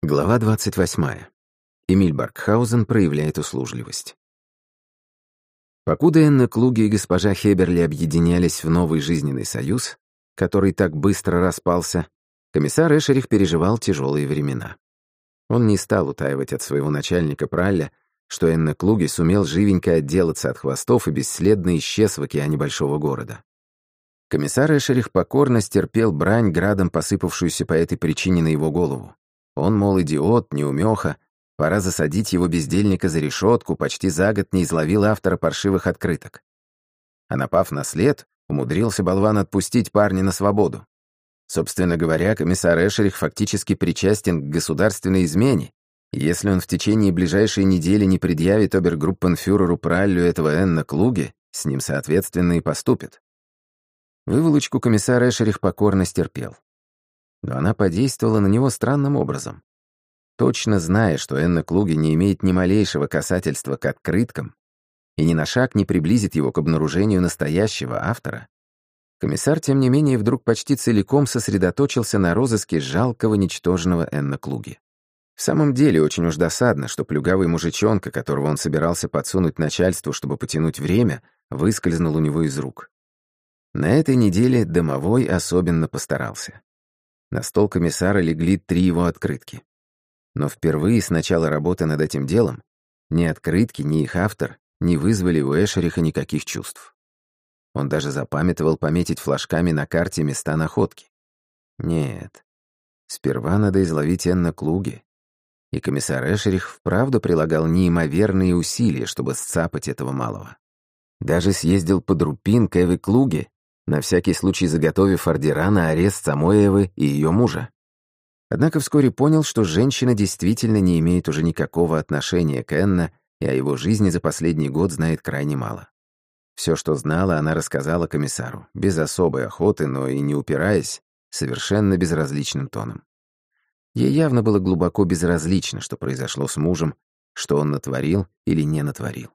Глава 28. Эмиль Баркхаузен проявляет услужливость. Покуда Энна Клуги и госпожа Хеберли объединялись в новый жизненный союз, который так быстро распался, комиссар Эшерих переживал тяжелые времена. Он не стал утаивать от своего начальника Пралля, что Энна Клуги сумел живенько отделаться от хвостов и бесследно исчез в океане большого города. Комиссар Эшерих покорно стерпел брань, градом посыпавшуюся по этой причине на его голову. Он, мол, идиот, неумеха, пора засадить его бездельника за решетку, почти за год не изловил автора паршивых открыток. А напав на след, умудрился болван отпустить парня на свободу. Собственно говоря, комиссар Эшерих фактически причастен к государственной измене, если он в течение ближайшей недели не предъявит обергруппенфюреру Праллю этого Энна Клуге, с ним, соответственно, и поступит. Выволочку комиссар Эшерих покорно стерпел но она подействовала на него странным образом. Точно зная, что Энна Клуги не имеет ни малейшего касательства к открыткам и ни на шаг не приблизит его к обнаружению настоящего автора, комиссар, тем не менее, вдруг почти целиком сосредоточился на розыске жалкого, ничтожного Энна Клуги. В самом деле, очень уж досадно, что плюгавый мужичонка, которого он собирался подсунуть начальству, чтобы потянуть время, выскользнул у него из рук. На этой неделе домовой особенно постарался. На стол комиссара легли три его открытки. Но впервые с начала работы над этим делом ни открытки, ни их автор не вызвали у Эшериха никаких чувств. Он даже запамятовал пометить флажками на карте места находки. Нет, сперва надо изловить Энна Клуги. И комиссар Эшерих вправду прилагал неимоверные усилия, чтобы сцапать этого малого. Даже съездил под Рупин к Эве Клуге на всякий случай заготовив ордера на арест Самоевы и ее мужа. Однако вскоре понял, что женщина действительно не имеет уже никакого отношения к Энна и о его жизни за последний год знает крайне мало. Все, что знала, она рассказала комиссару, без особой охоты, но и не упираясь, совершенно безразличным тоном. Ей явно было глубоко безразлично, что произошло с мужем, что он натворил или не натворил.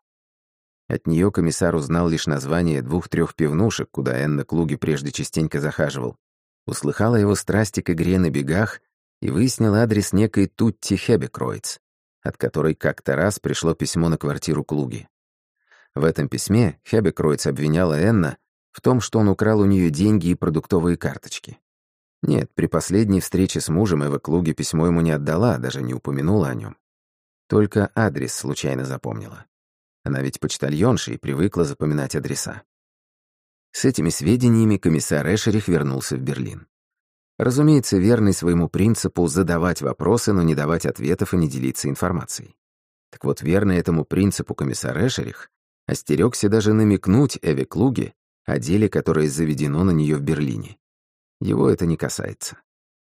От нее комиссар узнал лишь название двух-трех пивнушек, куда Энна Клуги прежде частенько захаживал. Услыхала его страсти к игре на бегах и выяснил адрес некой Тутти Хебекройц, от которой как-то раз пришло письмо на квартиру Клуги. В этом письме Хебекройц обвиняла Энна в том, что он украл у нее деньги и продуктовые карточки. Нет, при последней встрече с мужем Эва Клуги письмо ему не отдала, даже не упомянула о нем. Только адрес случайно запомнила. Она ведь почтальонша и привыкла запоминать адреса. С этими сведениями комиссар Эшерих вернулся в Берлин. Разумеется, верный своему принципу задавать вопросы, но не давать ответов и не делиться информацией. Так вот, верный этому принципу комиссар Эшерих остерегся даже намекнуть Эве Клуге о деле, которое заведено на нее в Берлине. Его это не касается.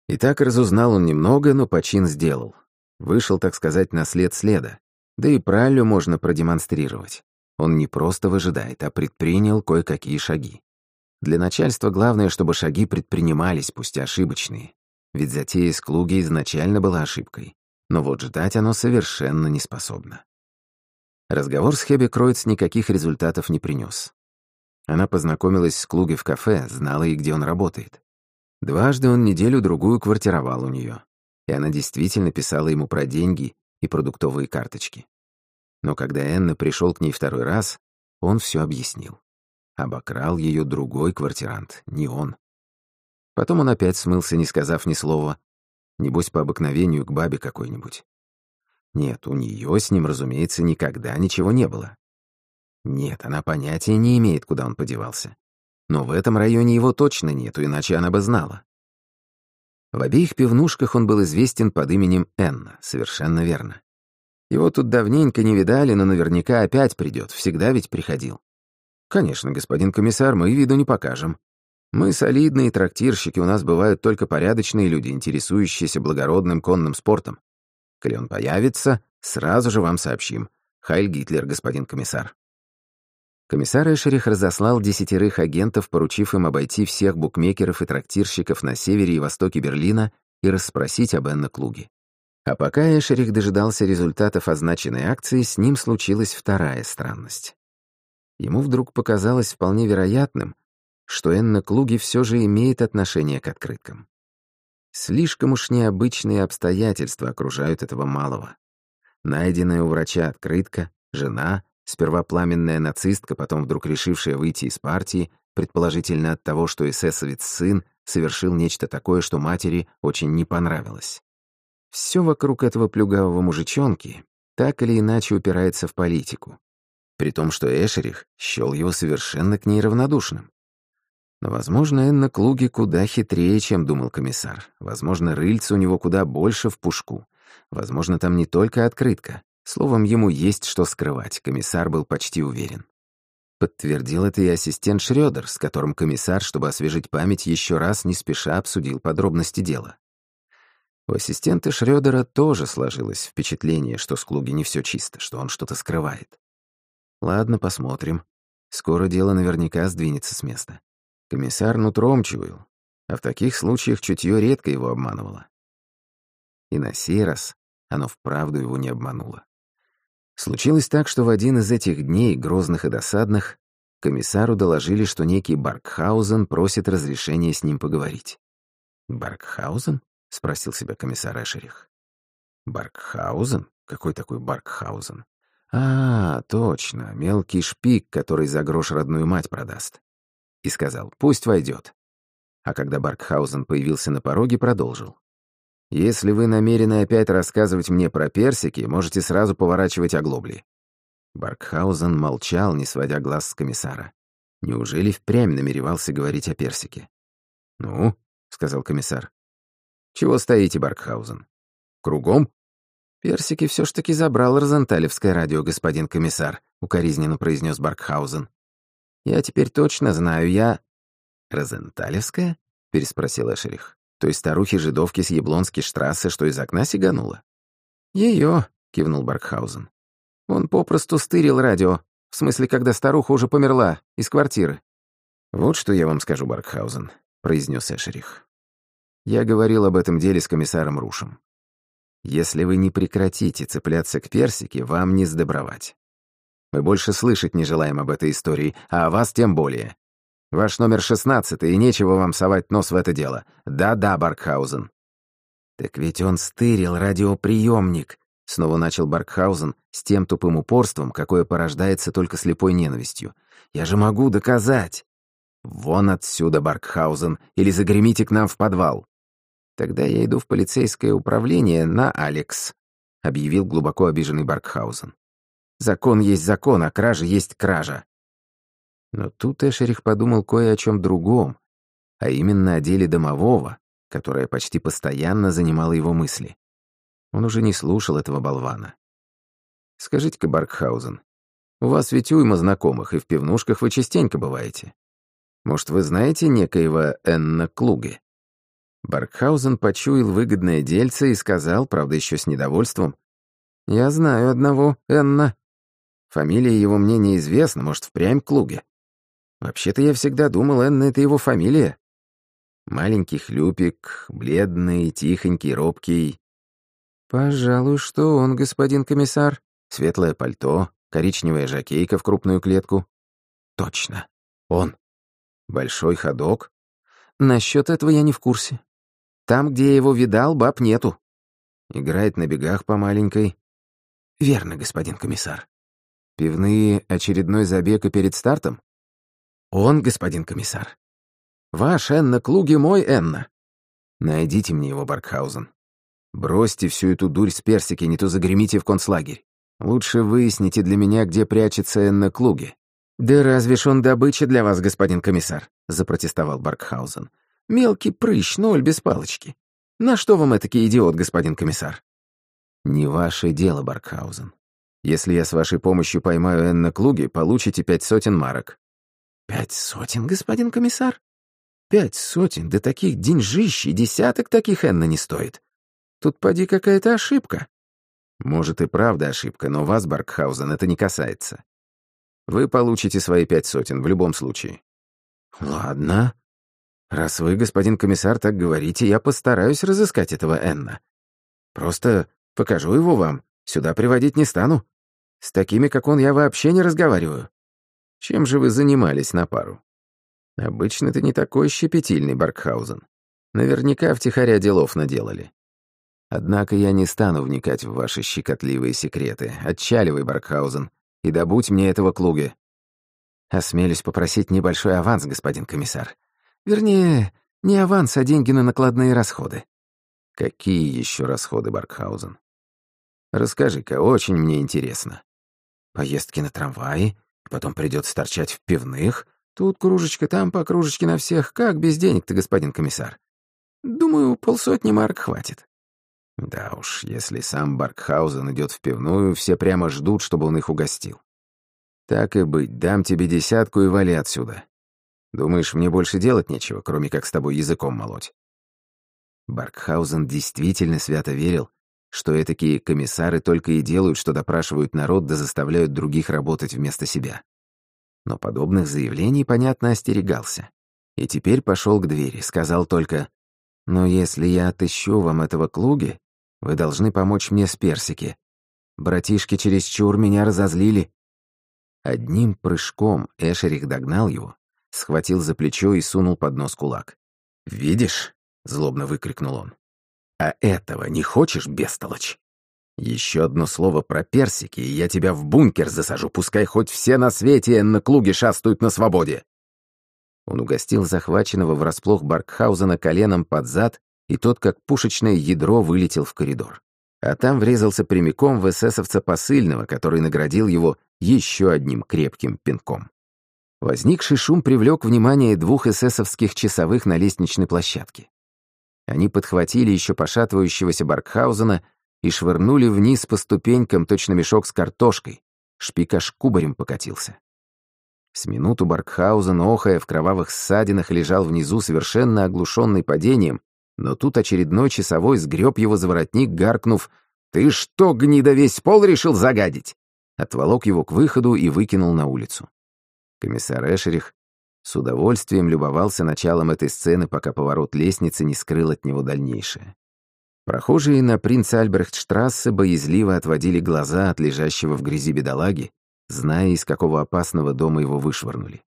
И так разузнал он немного, но почин сделал. Вышел, так сказать, на след следа. Да и Праллю можно продемонстрировать. Он не просто выжидает, а предпринял кое-какие шаги. Для начальства главное, чтобы шаги предпринимались, пусть и ошибочные. Ведь затея с Клуги изначально была ошибкой. Но вот ждать оно совершенно не способно. Разговор с Хеби Кройц никаких результатов не принес. Она познакомилась с Клуги в кафе, знала и где он работает. Дважды он неделю-другую квартировал у нее, и она действительно писала ему про деньги и продуктовые карточки. Но когда Энна пришел к ней второй раз, он все объяснил. Обокрал ее другой квартирант, не он. Потом он опять смылся, не сказав ни слова. Небось, по обыкновению к бабе какой-нибудь. Нет, у нее с ним, разумеется, никогда ничего не было. Нет, она понятия не имеет, куда он подевался. Но в этом районе его точно нету, иначе она бы знала. В обеих пивнушках он был известен под именем Энна, совершенно верно. Его тут давненько не видали, но наверняка опять придет, всегда ведь приходил. Конечно, господин комиссар, мы виду не покажем. Мы солидные трактирщики, у нас бывают только порядочные люди, интересующиеся благородным конным спортом. Коли он появится, сразу же вам сообщим. Хайль Гитлер, господин комиссар. Комиссар Эшерих разослал десятерых агентов, поручив им обойти всех букмекеров и трактирщиков на севере и востоке Берлина и расспросить об Энна Клуге. А пока Эшерих дожидался результатов означенной акции, с ним случилась вторая странность. Ему вдруг показалось вполне вероятным, что Энна Клуги все же имеет отношение к открыткам. Слишком уж необычные обстоятельства окружают этого малого. Найденная у врача открытка, жена, сперва пламенная нацистка, потом вдруг решившая выйти из партии, предположительно от того, что эсэсовец сын совершил нечто такое, что матери очень не понравилось. Все вокруг этого плюгавого мужичонки так или иначе упирается в политику. При том, что Эшерих счел его совершенно к ней равнодушным. Но, возможно, Энна Клуги куда хитрее, чем думал комиссар. Возможно, рыльца у него куда больше в пушку. Возможно, там не только открытка. Словом, ему есть что скрывать, комиссар был почти уверен. Подтвердил это и ассистент Шрёдер, с которым комиссар, чтобы освежить память, еще раз не спеша обсудил подробности дела. У ассистента Шрёдера тоже сложилось впечатление, что с Клуги не все чисто, что он что-то скрывает. Ладно, посмотрим. Скоро дело наверняка сдвинется с места. Комиссар нутром чуял, а в таких случаях чутье редко его обманывало. И на сей раз оно вправду его не обмануло. Случилось так, что в один из этих дней, грозных и досадных, комиссару доложили, что некий Баркхаузен просит разрешения с ним поговорить. «Баркхаузен?» — спросил себя комиссар Эшерих. «Баркхаузен? Какой такой Баркхаузен?» «А, точно, мелкий шпик, который за грош родную мать продаст». И сказал, «Пусть войдет». А когда Баркхаузен появился на пороге, продолжил. Если вы намерены опять рассказывать мне про персики, можете сразу поворачивать оглобли». Баркхаузен молчал, не сводя глаз с комиссара. Неужели впрямь намеревался говорить о персике? «Ну», — сказал комиссар. «Чего стоите, Баркхаузен? Кругом?» «Персики все ж таки забрал Розенталевское радио, господин комиссар», — укоризненно произнес Баркхаузен. «Я теперь точно знаю, я...» «Розенталевское?» — переспросил Эшерих. Той старухи-жидовки с Яблонской штрассы, что из окна сиганула? Ее, кивнул Баркхаузен. Он попросту стырил радио, в смысле, когда старуха уже померла, из квартиры. Вот что я вам скажу, Баркхаузен, произнес Эшерих. Я говорил об этом деле с комиссаром Рушем. Если вы не прекратите цепляться к персике, вам не сдобровать. Мы больше слышать не желаем об этой истории, а о вас тем более. Ваш номер шестнадцатый, и нечего вам совать нос в это дело. Да-да, Баркхаузен». «Так ведь он стырил радиоприемник», — снова начал Баркхаузен с тем тупым упорством, какое порождается только слепой ненавистью. «Я же могу доказать!» «Вон отсюда, Баркхаузен, или загремите к нам в подвал!» «Тогда я иду в полицейское управление на Алекс», — объявил глубоко обиженный Баркхаузен. «Закон есть закон, а кража есть кража. Но тут Эшерих подумал кое о чем другом, а именно о деле домового, которое почти постоянно занимало его мысли. Он уже не слушал этого болвана. «Скажите-ка, Баркхаузен, у вас ведь уйма знакомых, и в пивнушках вы частенько бываете. Может, вы знаете некоего Энна Клуге?» Баркхаузен почуял выгодное дельце и сказал, правда, еще с недовольством, «Я знаю одного Энна. Фамилия его мне неизвестна, может, впрямь Клуге. Вообще-то я всегда думал, Энна — это его фамилия. Маленький хлюпик, бледный, тихонький, робкий. Пожалуй, что он, господин комиссар. Светлое пальто, коричневая жакейка в крупную клетку. Точно, он. Большой ходок. Насчет этого я не в курсе. Там, где я его видал, баб нету. Играет на бегах по маленькой. Верно, господин комиссар. Пивные очередной забег и перед стартом? «Он, господин комиссар. Ваш Энна Клуги мой Энна. Найдите мне его, Баркхаузен. Бросьте всю эту дурь с персики, не то загремите в концлагерь. Лучше выясните для меня, где прячется Энна Клуги». «Да разве ж он добыча для вас, господин комиссар?» — запротестовал Баркхаузен. «Мелкий прыщ, ноль без палочки. На что вам этакий идиот, господин комиссар?» «Не ваше дело, Баркхаузен. Если я с вашей помощью поймаю Энна Клуги, получите пять сотен марок. «Пять сотен, господин комиссар? Пять сотен, да таких деньжищ и десяток таких Энна не стоит. Тут поди какая-то ошибка». «Может и правда ошибка, но вас, Баркхаузен, это не касается. Вы получите свои пять сотен в любом случае». «Ладно. Раз вы, господин комиссар, так говорите, я постараюсь разыскать этого Энна. Просто покажу его вам, сюда приводить не стану. С такими, как он, я вообще не разговариваю». Чем же вы занимались на пару? Обычно ты не такой щепетильный, Баркхаузен. Наверняка втихаря делов наделали. Однако я не стану вникать в ваши щекотливые секреты. Отчаливай, Баркхаузен, и добудь мне этого клуги. Осмелюсь попросить небольшой аванс, господин комиссар. Вернее, не аванс, а деньги на накладные расходы. Какие еще расходы, Баркхаузен? Расскажи-ка, очень мне интересно. Поездки на трамвае, потом придется торчать в пивных. Тут кружечка, там по кружечке на всех. Как без денег-то, господин комиссар? Думаю, полсотни марок хватит. Да уж, если сам Баркхаузен идет в пивную, все прямо ждут, чтобы он их угостил. Так и быть, дам тебе десятку и вали отсюда. Думаешь, мне больше делать нечего, кроме как с тобой языком молоть? Баркхаузен действительно свято верил, что этакие комиссары только и делают, что допрашивают народ да заставляют других работать вместо себя. Но подобных заявлений, понятно, остерегался. И теперь пошел к двери, сказал только, «Но если я отыщу вам этого клуги, вы должны помочь мне с персики. Братишки чересчур меня разозлили». Одним прыжком Эшерих догнал его, схватил за плечо и сунул под нос кулак. «Видишь?» — злобно выкрикнул он. «А этого не хочешь, бестолочь? Еще одно слово про персики, и я тебя в бункер засажу, пускай хоть все на свете на клуге шастают на свободе!» Он угостил захваченного врасплох Баркхаузена коленом под зад и тот, как пушечное ядро, вылетел в коридор. А там врезался прямиком в эсэсовца посыльного, который наградил его еще одним крепким пинком. Возникший шум привлек внимание двух эсэсовских часовых на лестничной площадке. Они подхватили еще пошатывающегося Баркхаузена и швырнули вниз по ступенькам точно мешок с картошкой. Шпик аж кубарем покатился. С минуту Баркхаузен, охая в кровавых ссадинах, лежал внизу, совершенно оглушенный падением, но тут очередной часовой сгреб его за воротник, гаркнув «Ты что, гнида, весь пол решил загадить?» Отволок его к выходу и выкинул на улицу. Комиссар Эшерих с удовольствием любовался началом этой сцены, пока поворот лестницы не скрыл от него дальнейшее. Прохожие на принц Альбрехтштрассе боязливо отводили глаза от лежащего в грязи бедолаги, зная, из какого опасного дома его вышвырнули.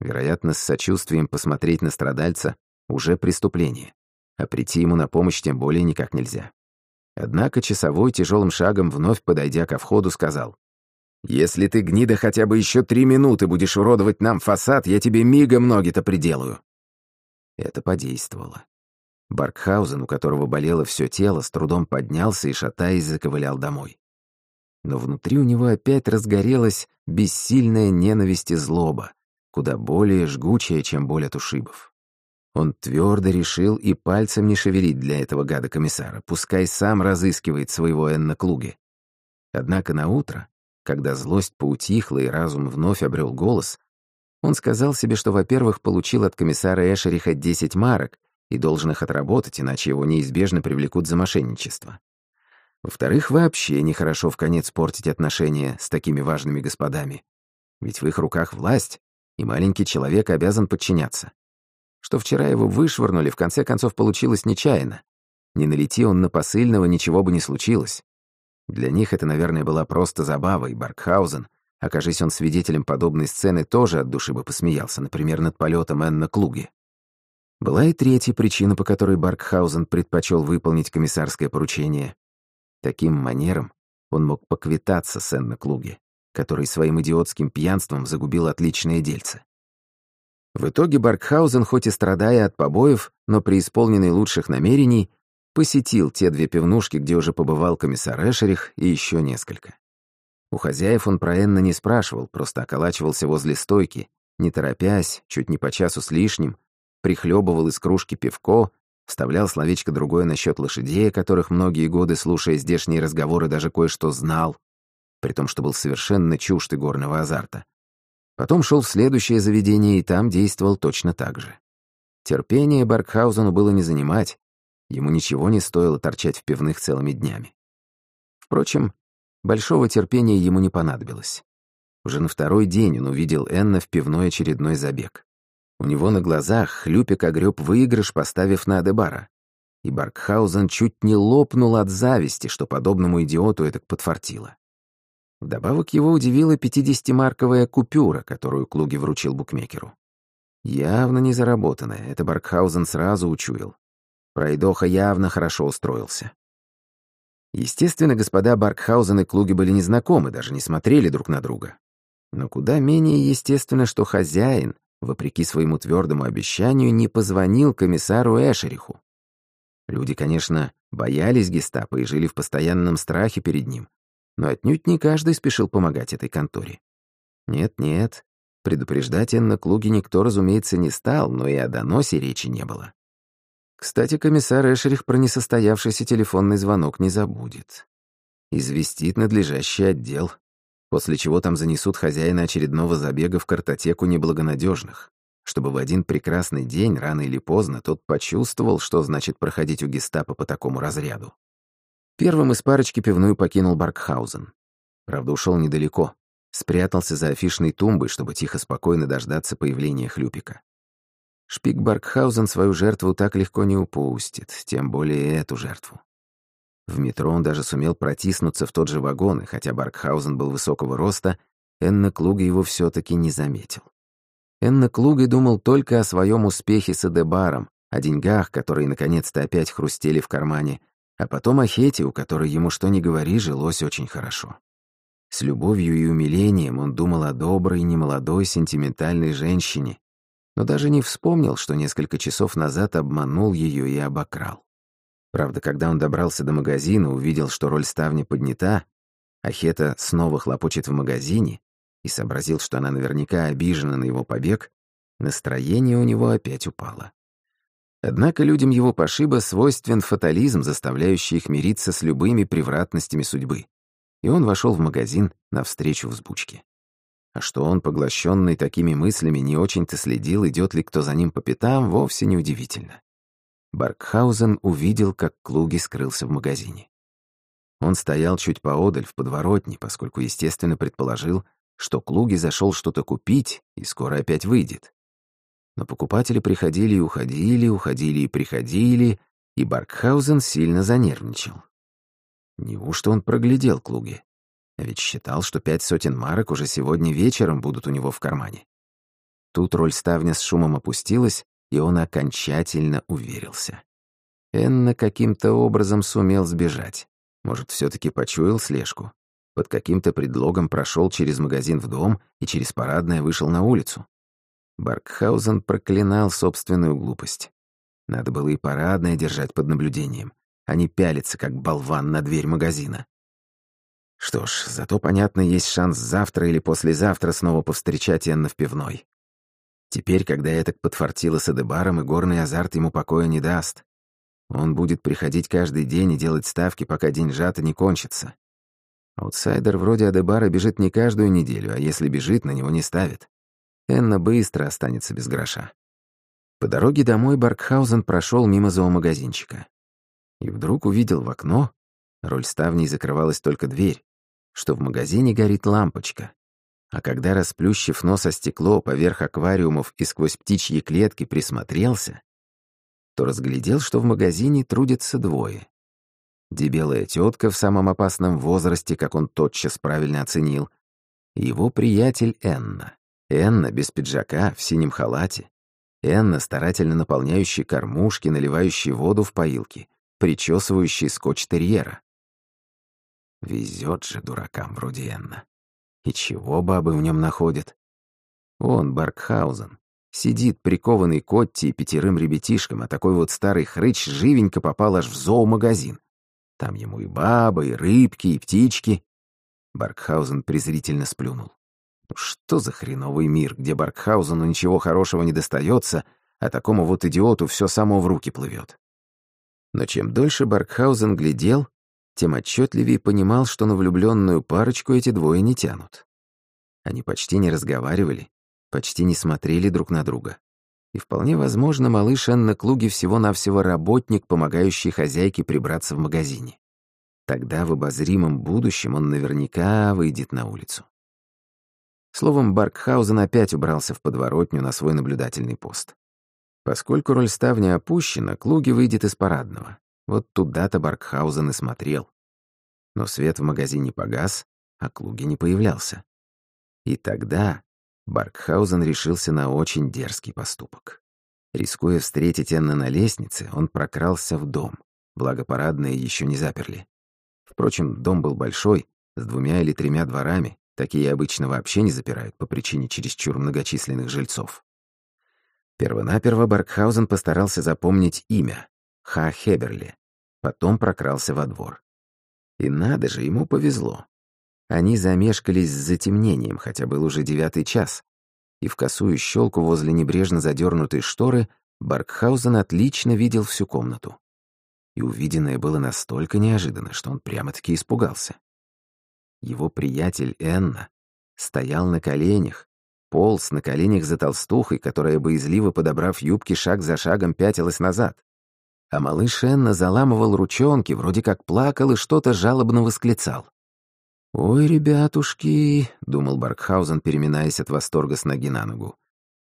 Вероятно, с сочувствием посмотреть на страдальца — уже преступление а прийти ему на помощь тем более никак нельзя. Однако часовой тяжелым шагом, вновь подойдя ко входу, сказал, «Если ты, гнида, хотя бы еще три минуты будешь уродовать нам фасад, я тебе мигом ноги-то приделаю». Это подействовало. Баркхаузен, у которого болело все тело, с трудом поднялся и, шатаясь, заковылял домой. Но внутри у него опять разгорелась бессильная ненависть и злоба, куда более жгучая, чем боль от ушибов. Он твердо решил и пальцем не шевелить для этого гада-комиссара, пускай сам разыскивает своего Энна Клуги. Однако на утро, когда злость поутихла и разум вновь обрел голос, он сказал себе, что, во-первых, получил от комиссара Эшериха 10 марок и должен их отработать, иначе его неизбежно привлекут за мошенничество. Во-вторых, вообще нехорошо в конец портить отношения с такими важными господами. Ведь в их руках власть, и маленький человек обязан подчиняться. Что вчера его вышвырнули, в конце концов получилось нечаянно. Не налети он на посыльного, ничего бы не случилось. Для них это, наверное, была просто забава, и Баркхаузен, окажись он свидетелем подобной сцены, тоже от души бы посмеялся, например, над полетом Энна Клуги. Была и третья причина, по которой Баркхаузен предпочел выполнить комиссарское поручение. Таким манером он мог поквитаться с Энна Клуги, который своим идиотским пьянством загубил отличное дельце. В итоге Баркхаузен, хоть и страдая от побоев, но преисполненный лучших намерений, посетил те две пивнушки, где уже побывал комиссар Эшерих, и еще несколько. У хозяев он про Энна не спрашивал, просто околачивался возле стойки, не торопясь, чуть не по часу с лишним, прихлебывал из кружки пивко, вставлял словечко другое насчет лошадей, о которых многие годы, слушая здешние разговоры, даже кое-что знал, при том, что был совершенно чужд горного азарта. Потом шел в следующее заведение и там действовал точно так же. Терпение Баркхаузену было не занимать, ему ничего не стоило торчать в пивных целыми днями. Впрочем, большого терпения ему не понадобилось. Уже на второй день он увидел Энна в пивной очередной забег. У него на глазах хлюпик огреб выигрыш, поставив на Адебара. И Баркхаузен чуть не лопнул от зависти, что подобному идиоту это подфартило. Вдобавок его удивила 50-марковая купюра, которую Клуги вручил букмекеру. Явно не заработанная, это Баркхаузен сразу учуял. Пройдоха явно хорошо устроился. Естественно, господа Баркхаузен и Клуги были незнакомы, даже не смотрели друг на друга. Но куда менее естественно, что хозяин, вопреки своему твердому обещанию, не позвонил комиссару Эшериху. Люди, конечно, боялись гестапо и жили в постоянном страхе перед ним, но отнюдь не каждый спешил помогать этой конторе. Нет-нет, предупреждать Энна Клуги никто, разумеется, не стал, но и о доносе речи не было. Кстати, комиссар Эшерих про несостоявшийся телефонный звонок не забудет. Известит надлежащий отдел, после чего там занесут хозяина очередного забега в картотеку неблагонадежных, чтобы в один прекрасный день, рано или поздно, тот почувствовал, что значит проходить у гестапо по такому разряду. Первым из парочки пивную покинул Баркхаузен. Правда, ушел недалеко. Спрятался за афишной тумбой, чтобы тихо-спокойно дождаться появления Хлюпика. Шпик Баркхаузен свою жертву так легко не упустит, тем более эту жертву. В метро он даже сумел протиснуться в тот же вагон, и хотя Баркхаузен был высокого роста, Энна Клуга его все таки не заметил. Энна Клуга думал только о своем успехе с Эдебаром, о деньгах, которые наконец-то опять хрустели в кармане, а потом о Хете, у которой ему что ни говори, жилось очень хорошо. С любовью и умилением он думал о доброй, немолодой, сентиментальной женщине, но даже не вспомнил, что несколько часов назад обманул ее и обокрал. Правда, когда он добрался до магазина, увидел, что роль ставни поднята, а Хета снова хлопочет в магазине, и сообразил, что она наверняка обижена на его побег, настроение у него опять упало. Однако людям его пошиба свойствен фатализм, заставляющий их мириться с любыми превратностями судьбы. И он вошел в магазин навстречу взбучке. А что он, поглощенный такими мыслями, не очень-то следил, идет ли кто за ним по пятам, вовсе не удивительно. Баркхаузен увидел, как Клуги скрылся в магазине. Он стоял чуть поодаль, в подворотне, поскольку, естественно, предположил, что Клуги зашел что-то купить и скоро опять выйдет. Но покупатели приходили и уходили, уходили и приходили, и Баркхаузен сильно занервничал. Неужто он проглядел Клуги? А ведь считал, что пять сотен марок уже сегодня вечером будут у него в кармане. Тут роль ставня с шумом опустилась, и он окончательно уверился. Энна каким-то образом сумел сбежать. Может, все таки почуял слежку. Под каким-то предлогом прошел через магазин в дом и через парадное вышел на улицу. Баркхаузен проклинал собственную глупость. Надо было и парадное держать под наблюдением, а не пялиться, как болван, на дверь магазина. Что ж, зато, понятно, есть шанс завтра или послезавтра снова повстречать Энна в пивной. Теперь, когда я так подфартила с Эдебаром, и горный азарт ему покоя не даст. Он будет приходить каждый день и делать ставки, пока день сжато не кончится. Аутсайдер вроде Адебара бежит не каждую неделю, а если бежит, на него не ставит. Энна быстро останется без гроша. По дороге домой Баркхаузен прошел мимо зоомагазинчика. И вдруг увидел в окно Роль ставней закрывалась только дверь, что в магазине горит лампочка. А когда, расплющив нос о стекло поверх аквариумов и сквозь птичьи клетки присмотрелся, то разглядел, что в магазине трудятся двое. Дебелая тетка в самом опасном возрасте, как он тотчас правильно оценил, и его приятель Энна. Энна без пиджака, в синем халате. Энна, старательно наполняющий кормушки, наливающий воду в поилки, причесывающий скотч-терьера. Везет же дуракам вроде Энна. И чего бабы в нем находят? Он, Баркхаузен, сидит прикованный к Отти и пятерым ребятишкам, а такой вот старый хрыч живенько попал аж в зоомагазин. Там ему и бабы, и рыбки, и птички. Баркхаузен презрительно сплюнул. Ну что за хреновый мир, где Баркхаузену ничего хорошего не достается, а такому вот идиоту все само в руки плывет. Но чем дольше Баркхаузен глядел, тем отчетливее понимал, что на влюбленную парочку эти двое не тянут. Они почти не разговаривали, почти не смотрели друг на друга. И вполне возможно, малыш Энна Клуги всего-навсего работник, помогающий хозяйке прибраться в магазине. Тогда в обозримом будущем он наверняка выйдет на улицу. Словом, Баркхаузен опять убрался в подворотню на свой наблюдательный пост. Поскольку роль ставня опущена, Клуги выйдет из парадного. Вот туда-то Баркхаузен и смотрел. Но свет в магазине погас, а Клуги не появлялся. И тогда Баркхаузен решился на очень дерзкий поступок. Рискуя встретить Энна на лестнице, он прокрался в дом, благо еще не заперли. Впрочем, дом был большой, с двумя или тремя дворами, такие обычно вообще не запирают по причине чересчур многочисленных жильцов. Первонаперво Баркхаузен постарался запомнить имя — Ха Хеберли, потом прокрался во двор. И надо же, ему повезло. Они замешкались с затемнением, хотя был уже девятый час, и в косую щелку возле небрежно задернутой шторы Баркхаузен отлично видел всю комнату. И увиденное было настолько неожиданно, что он прямо-таки испугался. Его приятель Энна стоял на коленях, полз на коленях за толстухой, которая, боязливо подобрав юбки, шаг за шагом пятилась назад. А малыш Энна заламывал ручонки, вроде как плакал и что-то жалобно восклицал. «Ой, ребятушки», — думал Баркхаузен, переминаясь от восторга с ноги на ногу.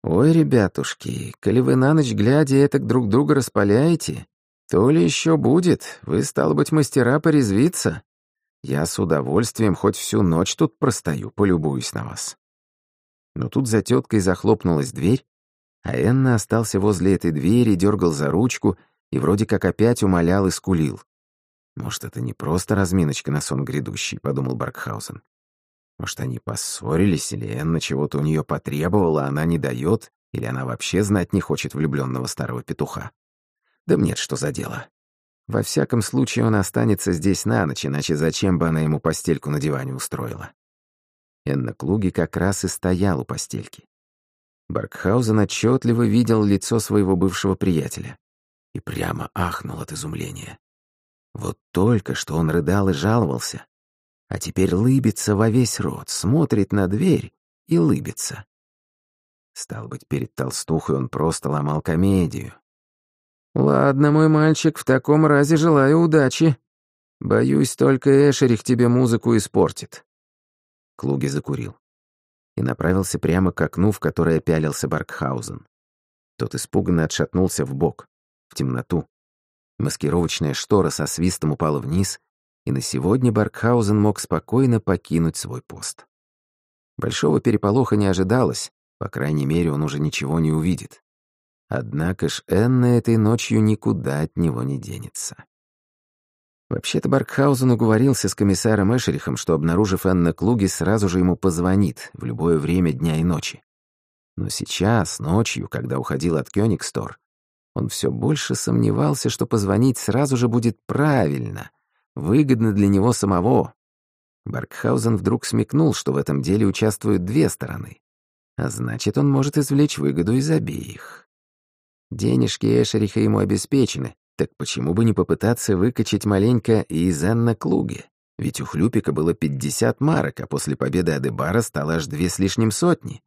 «Ой, ребятушки, коли вы на ночь глядя это друг друга распаляете, то ли еще будет, вы, стало быть, мастера порезвиться. Я с удовольствием хоть всю ночь тут простою, полюбуюсь на вас». Но тут за теткой захлопнулась дверь, а Энна остался возле этой двери, дергал за ручку и вроде как опять умолял и скулил. «Может, это не просто разминочка на сон грядущий», — подумал Баркхаузен. «Может, они поссорились, или Энна чего-то у нее потребовала, а она не дает, или она вообще знать не хочет влюбленного старого петуха. Да нет, что за дело. Во всяком случае, он останется здесь на ночь, иначе зачем бы она ему постельку на диване устроила?» Энна Клуги как раз и стоял у постельки. Баркхаузен отчетливо видел лицо своего бывшего приятеля и прямо ахнул от изумления. Вот только что он рыдал и жаловался, а теперь лыбится во весь рот, смотрит на дверь и лыбится. Стал быть, перед толстухой он просто ломал комедию. «Ладно, мой мальчик, в таком разе желаю удачи. Боюсь, только Эшерих тебе музыку испортит». Клуги закурил и направился прямо к окну, в которое пялился Баркхаузен. Тот испуганно отшатнулся в бок, в темноту, Маскировочная штора со свистом упала вниз, и на сегодня Баркхаузен мог спокойно покинуть свой пост. Большого переполоха не ожидалось, по крайней мере, он уже ничего не увидит. Однако ж Энна этой ночью никуда от него не денется. Вообще-то Баркхаузен уговорился с комиссаром Эшерихом, что, обнаружив Энна Клуги, сразу же ему позвонит в любое время дня и ночи. Но сейчас, ночью, когда уходил от Кёнигстор, он все больше сомневался, что позвонить сразу же будет правильно, выгодно для него самого. Баркхаузен вдруг смекнул, что в этом деле участвуют две стороны, а значит, он может извлечь выгоду из обеих. Денежки Эшериха ему обеспечены, так почему бы не попытаться выкачать маленько и из Энна Клуги? Ведь у Хлюпика было 50 марок, а после победы Адебара стало аж две с лишним сотни.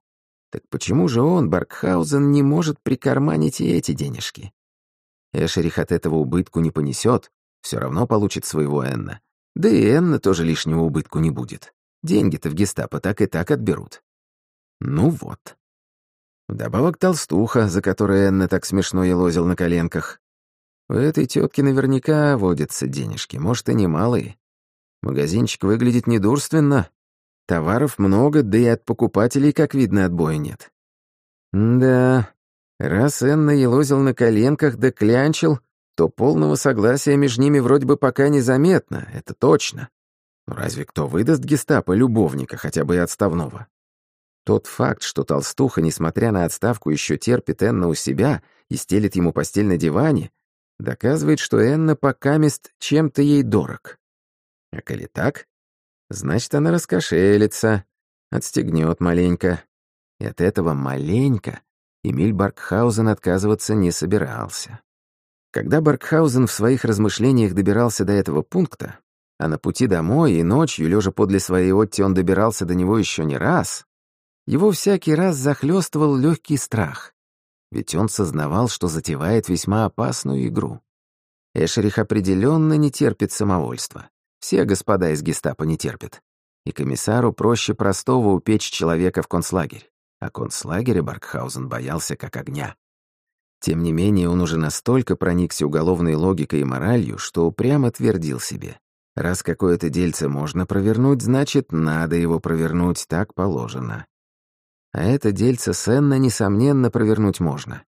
Так почему же он, Баркхаузен, не может прикарманить и эти денежки? Эшерих от этого убытку не понесет, все равно получит своего Энна. Да и Энна тоже лишнего убытку не будет. Деньги-то в гестапо так и так отберут. Ну вот. Вдобавок толстуха, за которой Энна так смешно елозил на коленках. У этой тетки наверняка водятся денежки, может, и немалые. Магазинчик выглядит недурственно, Товаров много, да и от покупателей, как видно, отбоя нет. Да, раз Энна елозил на коленках да клянчил, то полного согласия между ними вроде бы пока незаметно, это точно. Но разве кто выдаст гестапо любовника, хотя бы и отставного? Тот факт, что толстуха, несмотря на отставку, еще терпит Энна у себя и стелит ему постель на диване, доказывает, что Энна покамест чем-то ей дорог. А коли так, Значит, она раскошелится, отстегнет маленько. И от этого маленько Эмиль Баркхаузен отказываться не собирался. Когда Баркхаузен в своих размышлениях добирался до этого пункта, а на пути домой и ночью, лежа подле своей Отти, он добирался до него еще не раз, его всякий раз захлестывал легкий страх, ведь он сознавал, что затевает весьма опасную игру. Эшерих определенно не терпит самовольства. Все господа из гестапо не терпят. И комиссару проще простого упечь человека в концлагерь. А концлагеря Баркхаузен боялся как огня. Тем не менее, он уже настолько проникся уголовной логикой и моралью, что упрямо твердил себе. Раз какое-то дельце можно провернуть, значит, надо его провернуть, так положено. А это дельце Сенна, несомненно, провернуть можно.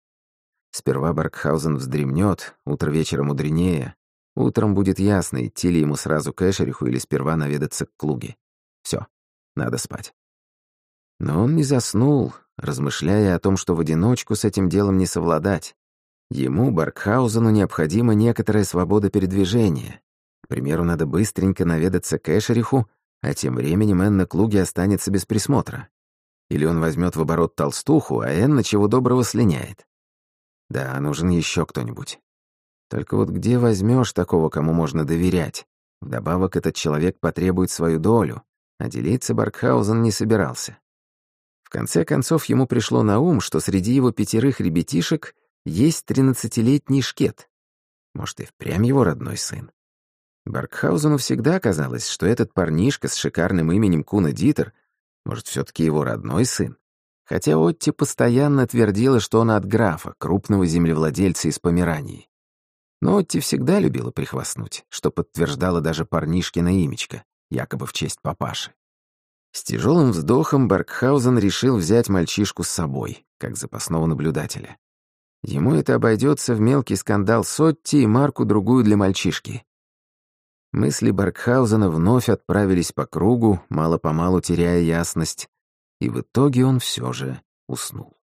Сперва Баркхаузен вздремнет, утро вечера мудренее. Утром будет ясно, идти ли ему сразу к Эшериху или сперва наведаться к Клуге. Все, надо спать. Но он не заснул, размышляя о том, что в одиночку с этим делом не совладать. Ему, Баркхаузену, необходима некоторая свобода передвижения. К примеру, надо быстренько наведаться к Эшериху, а тем временем Энна Клуги останется без присмотра. Или он возьмет в оборот толстуху, а Энна чего доброго слиняет. Да, нужен еще кто-нибудь. Только вот где возьмешь такого, кому можно доверять? Вдобавок этот человек потребует свою долю, а делиться Баркхаузен не собирался. В конце концов ему пришло на ум, что среди его пятерых ребятишек есть тринадцатилетний шкет. Может, и впрямь его родной сын. Баркхаузену всегда казалось, что этот парнишка с шикарным именем Куна Дитер, может, все таки его родной сын. Хотя Отти постоянно твердила, что он от графа, крупного землевладельца из Померании. Но Отти всегда любила прихвастнуть, что подтверждала даже парнишкина имечко, якобы в честь папаши. С тяжелым вздохом Баркхаузен решил взять мальчишку с собой, как запасного наблюдателя. Ему это обойдется в мелкий скандал с Отти и марку другую для мальчишки. Мысли Баркхаузена вновь отправились по кругу, мало-помалу теряя ясность, и в итоге он все же уснул.